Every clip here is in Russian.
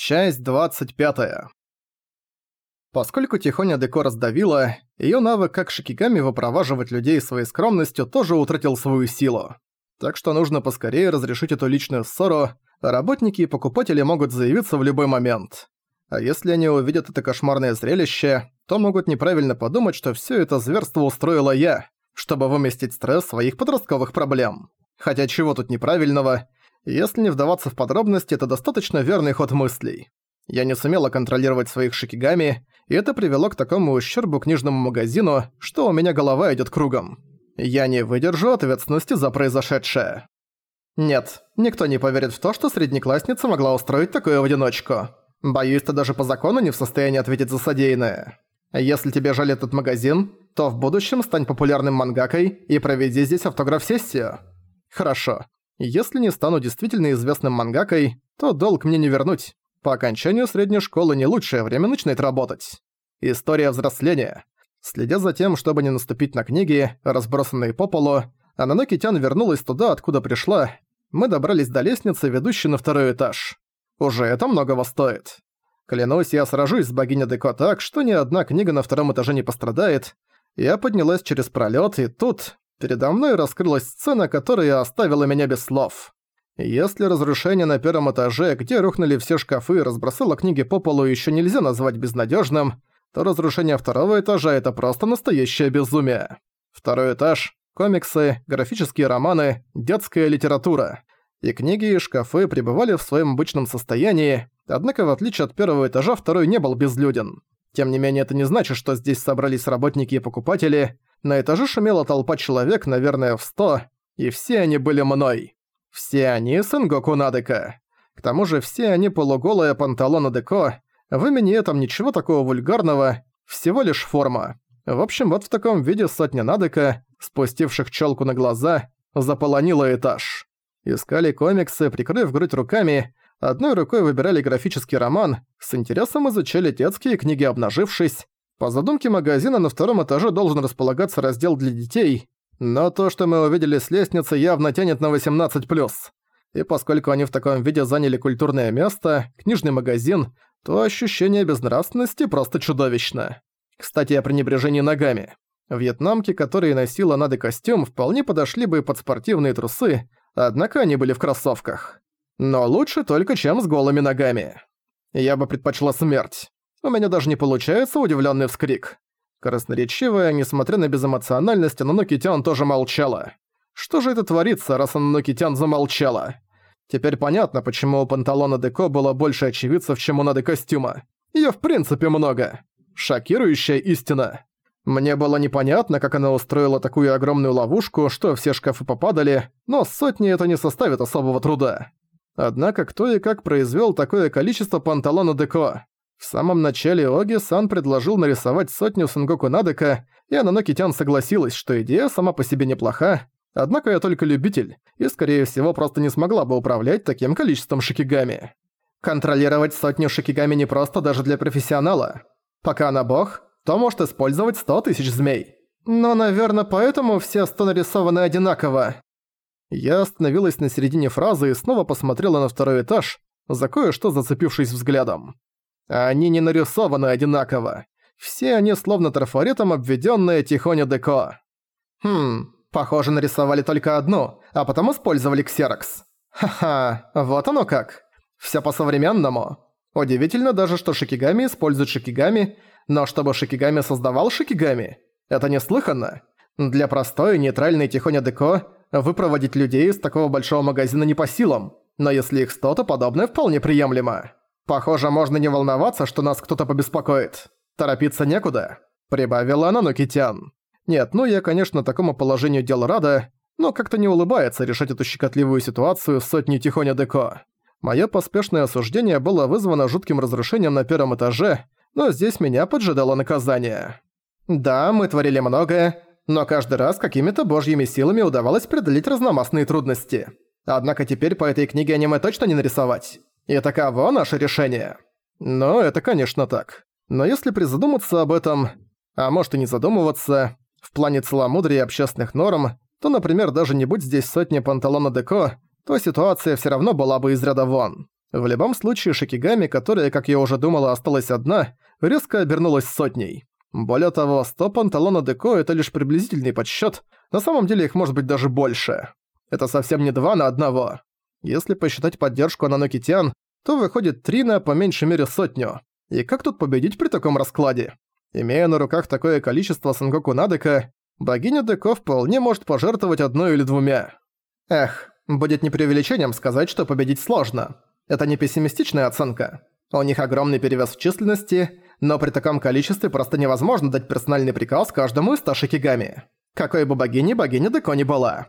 Часть 25. Поскольку Тихоня Деко раздавила, её навык как шикигами выпроваживать людей своей скромностью тоже утратил свою силу. Так что нужно поскорее разрешить эту личную ссору, работники и покупатели могут заявиться в любой момент. А если они увидят это кошмарное зрелище, то могут неправильно подумать, что всё это зверство устроила я, чтобы выместить стресс своих подростковых проблем. Хотя чего тут неправильного, если не вдаваться в подробности, это достаточно верный ход мыслей. Я не сумела контролировать своих шикигами, и это привело к такому ущербу книжному магазину, что у меня голова идет кругом. Я не выдержу ответственности за произошедшее. Нет, никто не поверит в то, что среднеклассница могла устроить такое в одиночку. Боюсь, ты даже по закону не в состоянии ответить за содеянное. Если тебе жаль этот магазин, то в будущем стань популярным мангакой и проведи здесь автограф-сессию. Хорошо. Если не стану действительно известным мангакой, то долг мне не вернуть. По окончанию средней школы не лучшее время начинает работать. История взросления. Следя за тем, чтобы не наступить на книги, разбросанные по полу, Ананоки Тян вернулась туда, откуда пришла. Мы добрались до лестницы, ведущей на второй этаж. Уже это многого стоит. Клянусь, я сражусь с богиней Деко так, что ни одна книга на втором этаже не пострадает. Я поднялась через пролет, и тут Передо мной раскрылась сцена, которая оставила меня без слов. Если разрушение на первом этаже, где рухнули все шкафы и разбросало книги по полу, еще нельзя назвать безнадежным, то разрушение второго этажа – это просто настоящее безумие. Второй этаж – комиксы, графические романы, детская литература. И книги и шкафы пребывали в своем обычном состоянии, однако в отличие от первого этажа второй не был безлюден. Тем не менее, это не значит, что здесь собрались работники и покупатели. На этаже шумела толпа человек, наверное, в сто, и все они были мной. Все они Сэнгоку Надека. К тому же все они полуголые панталоны Деко. В имени этом ничего такого вульгарного, всего лишь форма. В общем, вот в таком виде сотня Надека, спустивших челку на глаза, заполонила этаж. Искали комиксы, прикрыв грудь руками, одной рукой выбирали графический роман, с интересом изучали детские книги обнажившись, по задумке магазина на втором этаже должен располагаться раздел для детей, но то, что мы увидели с лестницы, явно тянет на 18+. И поскольку они в таком виде заняли культурное место, книжный магазин, то ощущение безнравственности просто чудовищно. Кстати, о пренебрежении ногами. Вьетнамки, которые носила Нады костюм, вполне подошли бы под спортивные трусы, однако они были в кроссовках. Но лучше только, чем с голыми ногами. Я бы предпочла смерть. У меня даже не получается удивленный вскрик. Красноречивая, несмотря на безэмоциональность, Ананокитян тоже молчала. Что же это творится, раз Ананокитян замолчала? Теперь понятно, почему у панталона Деко было больше очевидцев, чем у Нады костюма. Её в принципе много. Шокирующая истина. Мне было непонятно, как она устроила такую огромную ловушку, что все шкафы попадали, но сотни это не составит особого труда. Однако кто и как произвёл такое количество панталона Деко? В самом начале Оги-сан предложил нарисовать сотню Сангоку Надека, и Ананоки-тян согласилась, что идея сама по себе неплоха, однако я только любитель, и, скорее всего, просто не смогла бы управлять таким количеством шикигами. Контролировать сотню шикигами не просто даже для профессионала. Пока она бог, то может использовать сто тысяч змей. Но, наверное, поэтому все сто нарисованы одинаково. Я остановилась на середине фразы и снова посмотрела на второй этаж, за кое-что зацепившись взглядом. Они не нарисованы одинаково. Все они словно трафаретом обведённые Тихоня Деко. Хм, похоже, нарисовали только одну, а потом использовали ксерокс. Ха-ха, вот оно как. Всё по-современному. Удивительно даже, что Шикигами использует Шикигами, но чтобы Шикигами создавал Шикигами, это неслыханно. Для простой нейтральной Тихоня Деко выпроводить людей из такого большого магазина не по силам, но если их сто, то подобное вполне приемлемо. «Похоже, можно не волноваться, что нас кто-то побеспокоит. Торопиться некуда», — прибавила она Нукитян. «Нет, ну я, конечно, такому положению дел рада, но как-то не улыбается решать эту щекотливую ситуацию с сотней Тихоня Деко. Моё поспешное осуждение было вызвано жутким разрушением на первом этаже, но здесь меня поджидало наказание. Да, мы творили многое, но каждый раз какими-то божьими силами удавалось преодолеть разномастные трудности. Однако теперь по этой книге аниме точно не нарисовать. И таково наше решение. Ну, это, конечно, так. Но если призадуматься об этом, а может и не задумываться, в плане целомудрия общественных норм, то, например, даже не будь здесь сотни панталона Деко, то ситуация все равно была бы из ряда вон. В любом случае, Шикигами, которая, как я уже думала, осталась одна, резко обернулась сотней. Более того, 100 панталона Деко — это лишь приблизительный подсчёт, на самом деле их может быть даже больше. Это совсем не два на одного. Если посчитать поддержку Ананокитян, то выходит три на по меньшей мере сотню. И как тут победить при таком раскладе? Имея на руках такое количество Сангоку Надека, богиня Деко вполне может пожертвовать одной или двумя. Эх, будет не преувеличением сказать, что победить сложно. Это не пессимистичная оценка. У них огромный перевес в численности, но при таком количестве просто невозможно дать персональный приказ каждому из Ташикигами. Какой бы богини богиня Деко не была.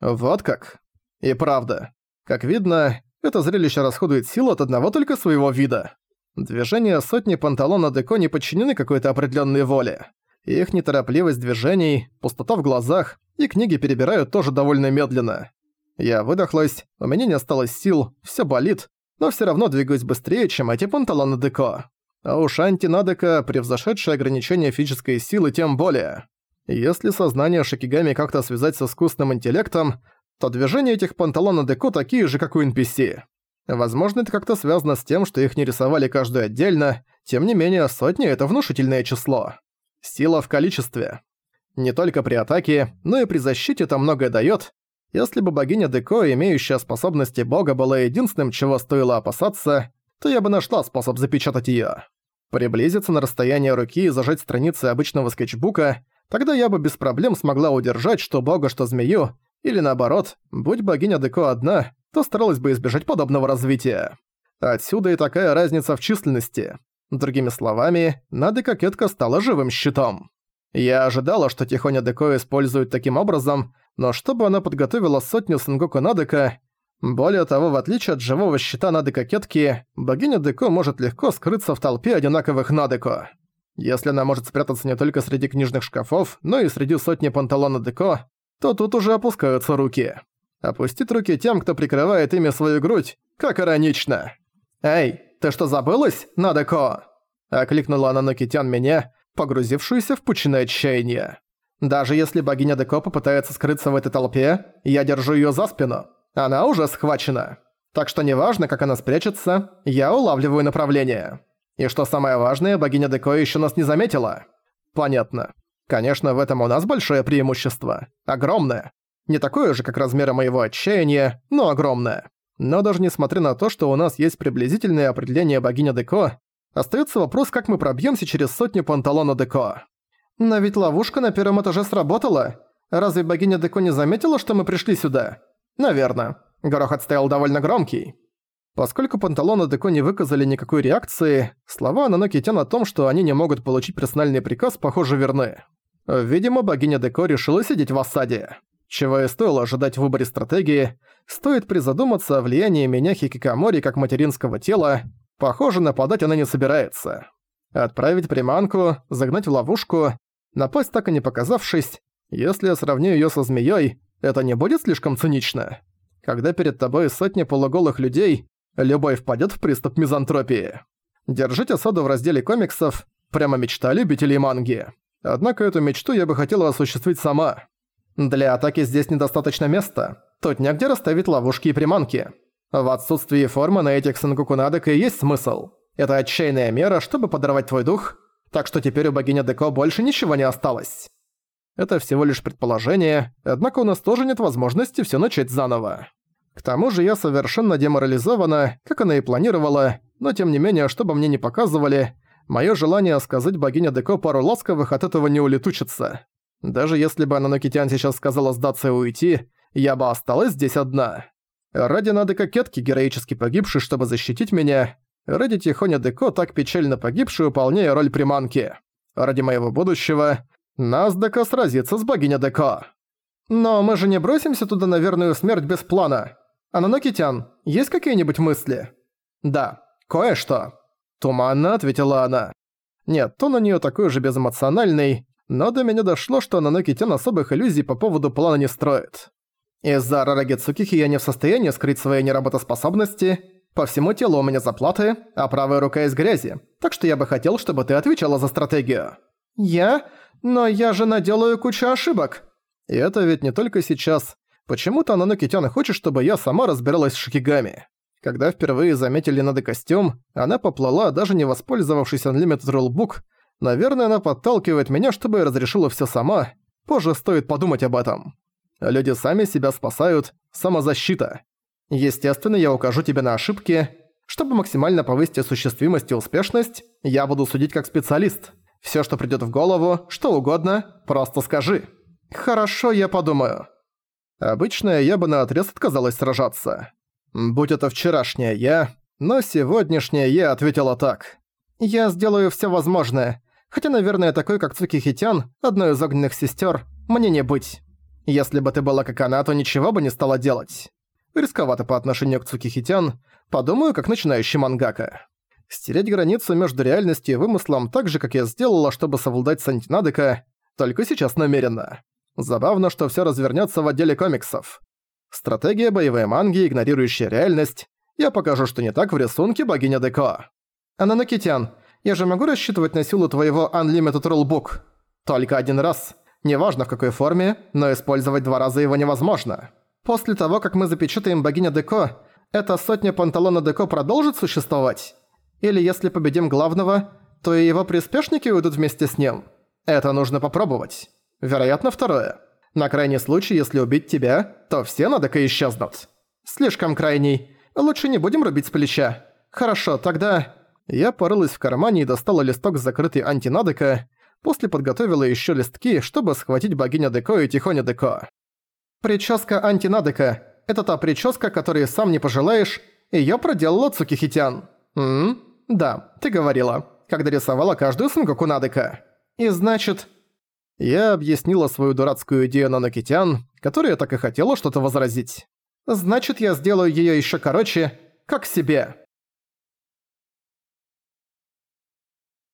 Вот как. И правда. Как видно, это зрелище расходует силу от одного только своего вида. Движения сотни панталона Деко не подчинены какой-то определенной воле. Их неторопливость движений, пустота в глазах и книги перебирают тоже довольно медленно. Я выдохлась, у меня не осталось сил, все болит, но все равно двигаюсь быстрее, чем эти панталоны Деко. А уж антинадека, превзошедшее ограничение физической силы, тем более. Если сознание Шикигами как-то связать с искусственным интеллектом, то движения этих панталон Деко такие же, как у NPC. Возможно, это как-то связано с тем, что их не рисовали каждую отдельно, тем не менее, сотни — это внушительное число. Сила в количестве. Не только при атаке, но и при защите это многое даёт. Если бы богиня Деко, имеющая способности бога, была единственным, чего стоило опасаться, то я бы нашла способ запечатать её. Приблизиться на расстояние руки и зажать страницы обычного скетчбука, тогда я бы без проблем смогла удержать что бога, что змею, или наоборот, будь богиня Деко одна, то старалась бы избежать подобного развития. Отсюда и такая разница в численности. Другими словами, Нады Кокетка стала живым щитом. Я ожидала, что Тихоня Деко использует таким образом, но чтобы она подготовила сотню Сенгоку Надека, более того, в отличие от живого щита Нады Кокетки, богиня Деко может легко скрыться в толпе одинаковых Надеко. Если она может спрятаться не только среди книжных шкафов, но и среди сотни панталона Деко, то тут уже опускаются руки. Опустит руки тем, кто прикрывает ими свою грудь, как иронично. «Эй, ты что забылась, Надеко?» Окликнула она Нокитян меня, погрузившуюся в пучины отчаяния. «Даже если богиня Деко попытается скрыться в этой толпе, я держу её за спину. Она уже схвачена. Так что неважно, как она спрячется, я улавливаю направление. И что самое важное, богиня Деко ещё нас не заметила. Понятно. Конечно, в этом у нас большое преимущество. Огромное. Не такое же, как размеры моего отчаяния, но огромное. Но даже несмотря на то, что у нас есть приблизительное определение богиня Деко, остается вопрос, как мы пробьемся через сотню панталона Деко. Но ведь ловушка на первом этаже сработала. Разве богиня Деко не заметила, что мы пришли сюда? Наверно. Грохот стоял довольно громкий. Поскольку панталоны Деко не выказали никакой реакции, слова Нанокитян о том, что они не могут получить персональный приказ, похоже, верны. Видимо, богиня Деко решила сидеть в осаде. Чего и стоило ожидать в выборе стратегии, стоит призадуматься о влиянии меня Хикикамори как материнского тела, похоже, нападать она не собирается. Отправить приманку, загнать в ловушку, напасть так и не показавшись, если я сравню её со змеёй, это не будет слишком цинично? Когда перед тобой сотни полуголых людей, любой впадёт в приступ мизантропии. Держать осаду в разделе комиксов – прямо мечта любителей манги. Однако эту мечту я бы хотела осуществить сама. Для атаки здесь недостаточно места. Тут негде расставить ловушки и приманки. В отсутствии формы на этих Сенгоку Надек и есть смысл. Это отчаянная мера, чтобы подорвать твой дух, так что теперь у богини Деко больше ничего не осталось. Это всего лишь предположение, однако у нас тоже нет возможности все начать заново. К тому же я совершенно деморализована, как она и планировала, но тем не менее, чтобы мне не показывали, мое желание сказать богине Деко пару ласковых от этого не улетучится. Даже если бы Ананокитян сейчас сказала сдаться и уйти, я бы осталась здесь одна. Ради надо кокетки, героически погибшей, чтобы защитить меня, ради Тихоня Деко, так печально погибшей, выполняя роль приманки. Ради моего будущего, нас Деко сразится с богиней Деко. Но мы же не бросимся туда на верную смерть без плана. Ананокитян, есть какие-нибудь мысли? Да, кое-что. Туманно ответила она. Нет, тон у неё такой же безэмоциональный, но до меня дошло, что Нанокитян особых иллюзий по поводу плана не строит. Из-за Рараги я не в состоянии скрыть свои неработоспособности, по всему телу у меня заплаты, а правая рука из грязи, так что я бы хотел, чтобы ты отвечала за стратегию. Я? Но я же наделаю кучу ошибок. И это ведь не только сейчас. Почему-то Нанокитян хочет, чтобы я сама разбиралась с шикигами. Когда впервые заметили надо костюм, она поплыла, даже не воспользовавшись Unlimited Rulebook. Наверное, она подталкивает меня, чтобы я разрешила всё сама. Позже стоит подумать об этом. Люди сами себя спасают. Самозащита. Естественно, я укажу тебе на ошибки. Чтобы максимально повысить осуществимость и успешность, я буду судить как специалист. Всё, что придёт в голову, что угодно, просто скажи. Хорошо, я подумаю. Обычно я бы наотрез отказалась сражаться. Будь это вчерашняя я, но сегодняшняя я ответила так. Я сделаю всё возможное. Хотя, наверное, такой, как Цуки Хитян, одной из огненных сестер, мне не быть. Если бы ты была как она, то ничего бы не стала делать. Рисковато по отношению к Цуки Хитян, подумаю, как начинающий мангака. Стереть границу между реальностью и вымыслом так же, как я сделала, чтобы совладать с Антинадека, только сейчас намеренно. Забавно, что всё развернётся в отделе комиксов. Стратегия боевой манги, игнорирующая реальность. Я покажу, что не так в рисунке богиня Деко. Ананокитян, я же могу рассчитывать на силу твоего Unlimited Rulebook? Только один раз. Неважно в какой форме, но использовать два раза его невозможно. После того, как мы запечатаем богиня Деко, эта сотня панталона Деко продолжит существовать? Или если победим главного, то и его приспешники уйдут вместе с ним? Это нужно попробовать. Вероятно, второе. На крайний случай, если убить тебя, то все на Деко исчезнут. Слишком крайний. Лучше не будем рубить с плеча. Хорошо, тогда... Я порылась в кармане и достала листок с закрытой антинадека, после подготовила еще листки, чтобы схватить богиня Деко и Тихоня Деко. Прическа антинадека – это та прическа, которую сам не пожелаешь, её проделала Цукихитян. Ммм, да, ты говорила, когда рисовала каждую Сангоку Надека. И значит... Я объяснила свою дурацкую идею Нанокитян, которая так и хотела что-то возразить. Значит, я сделаю её ещё короче, как себе.